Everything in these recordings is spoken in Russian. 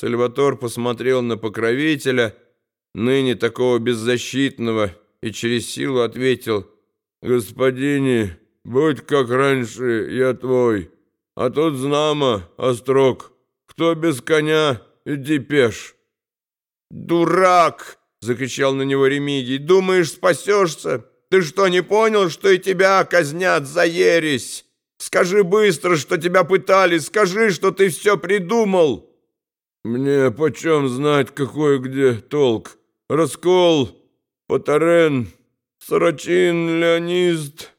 Сальватор посмотрел на покровителя, ныне такого беззащитного, и через силу ответил, «Господине, будь как раньше, я твой, а тут знамо, острог, кто без коня, иди пеш». «Дурак!» — закричал на него Ремигий. «Думаешь, спасешься? Ты что, не понял, что и тебя казнят за ересь? Скажи быстро, что тебя пытали, скажи, что ты все придумал!» «Мне почем знать, какой где толк? Раскол, Патарен, Сорочин, Леонист,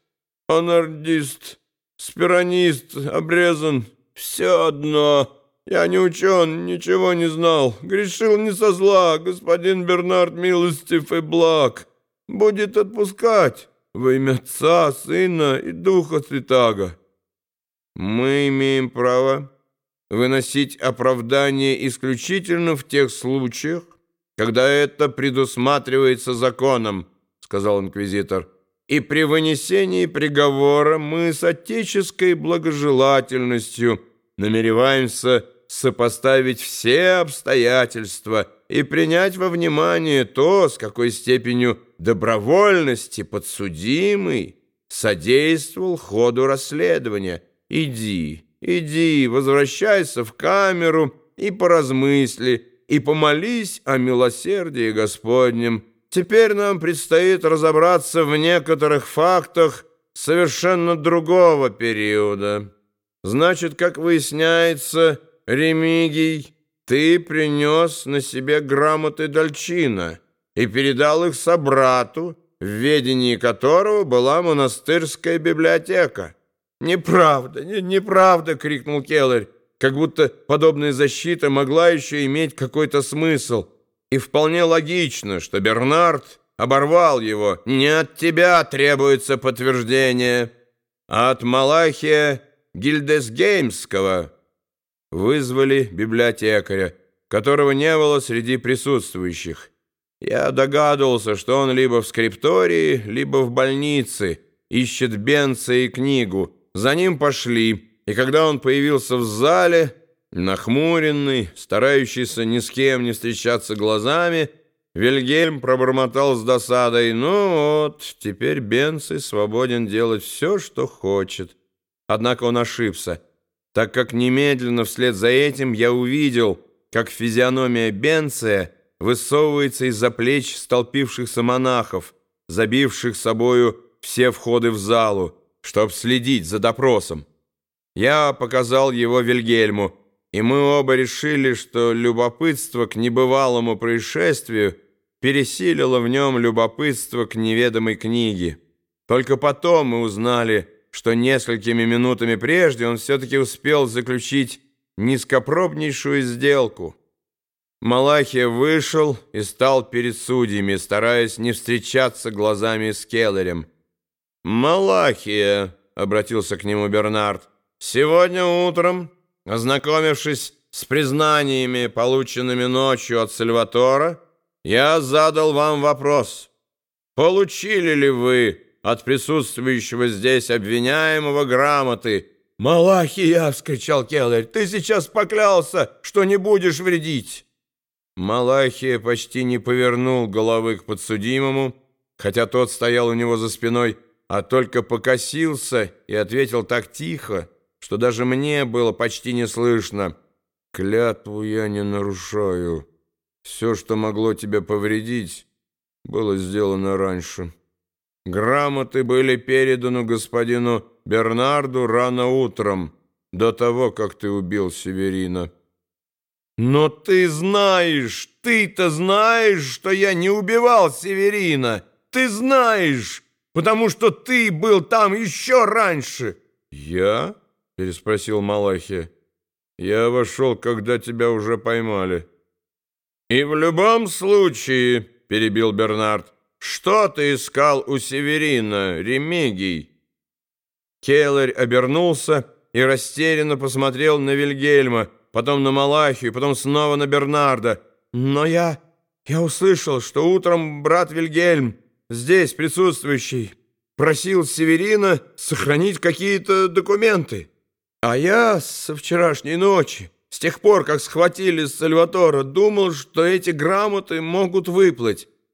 Анардист, Спиронист, обрезан. Все одно. Я не учен, ничего не знал. Грешил не со зла, господин Бернард милостив и благ. Будет отпускать во имя Отца, Сына и Духа Святаго. Мы имеем право выносить оправдание исключительно в тех случаях, когда это предусматривается законом, сказал инквизитор. И при вынесении приговора мы с отеческой благожелательностью намереваемся сопоставить все обстоятельства и принять во внимание то, с какой степенью добровольности подсудимый содействовал ходу расследования. Иди, Иди, возвращайся в камеру и поразмысли, и помолись о милосердии Господнем. Теперь нам предстоит разобраться в некоторых фактах совершенно другого периода. Значит, как выясняется, Ремигий, ты принес на себе грамоты Дальчина и передал их собрату, в ведении которого была монастырская библиотека. «Неправда, не, неправда!» — крикнул Келлер, как будто подобная защита могла еще иметь какой-то смысл. И вполне логично, что Бернард оборвал его. «Не от тебя требуется подтверждение, а от Малахия Гильдесгеймского». Вызвали библиотекаря, которого не было среди присутствующих. Я догадывался, что он либо в скриптории, либо в больнице, ищет Бенца и книгу, за ним пошли, и когда он появился в зале, нахмуренный, старающийся ни с кем не встречаться глазами, Вильгельм пробормотал с досадой, «Ну вот, теперь Бенций свободен делать все, что хочет». Однако он ошибся, так как немедленно вслед за этим я увидел, как физиономия Бенция высовывается из-за плеч столпившихся монахов, забивших собою все входы в залу, чтобы следить за допросом. Я показал его Вильгельму, и мы оба решили, что любопытство к небывалому происшествию пересилило в нем любопытство к неведомой книге. Только потом мы узнали, что несколькими минутами прежде он все-таки успел заключить низкопробнейшую сделку. Малахия вышел и стал перед судьями, стараясь не встречаться глазами с Келлерем. «Малахия», — обратился к нему Бернард, — «сегодня утром, ознакомившись с признаниями, полученными ночью от Сальватора, я задал вам вопрос. Получили ли вы от присутствующего здесь обвиняемого грамоты?» «Малахия!» — вскричал Келлер. «Ты сейчас поклялся, что не будешь вредить!» Малахия почти не повернул головы к подсудимому, хотя тот стоял у него за спиной, а только покосился и ответил так тихо, что даже мне было почти не слышно. «Клятву я не нарушаю. Все, что могло тебя повредить, было сделано раньше. Грамоты были переданы господину Бернарду рано утром, до того, как ты убил Северина». «Но ты знаешь, ты-то знаешь, что я не убивал Северина! Ты знаешь!» Потому что ты был там еще раньше». «Я?» — переспросил Малахия. «Я вошел, когда тебя уже поймали». «И в любом случае», — перебил Бернард, «что ты искал у Северина, Ремигий?» Келлер обернулся и растерянно посмотрел на Вильгельма, потом на Малахию, потом снова на Бернарда. «Но я... я услышал, что утром брат Вильгельм здесь присутствующий, просил Северина сохранить какие-то документы. А я со вчерашней ночи С тех пор, как схватили Сальватора, думал, что эти грамоты могут выплыть.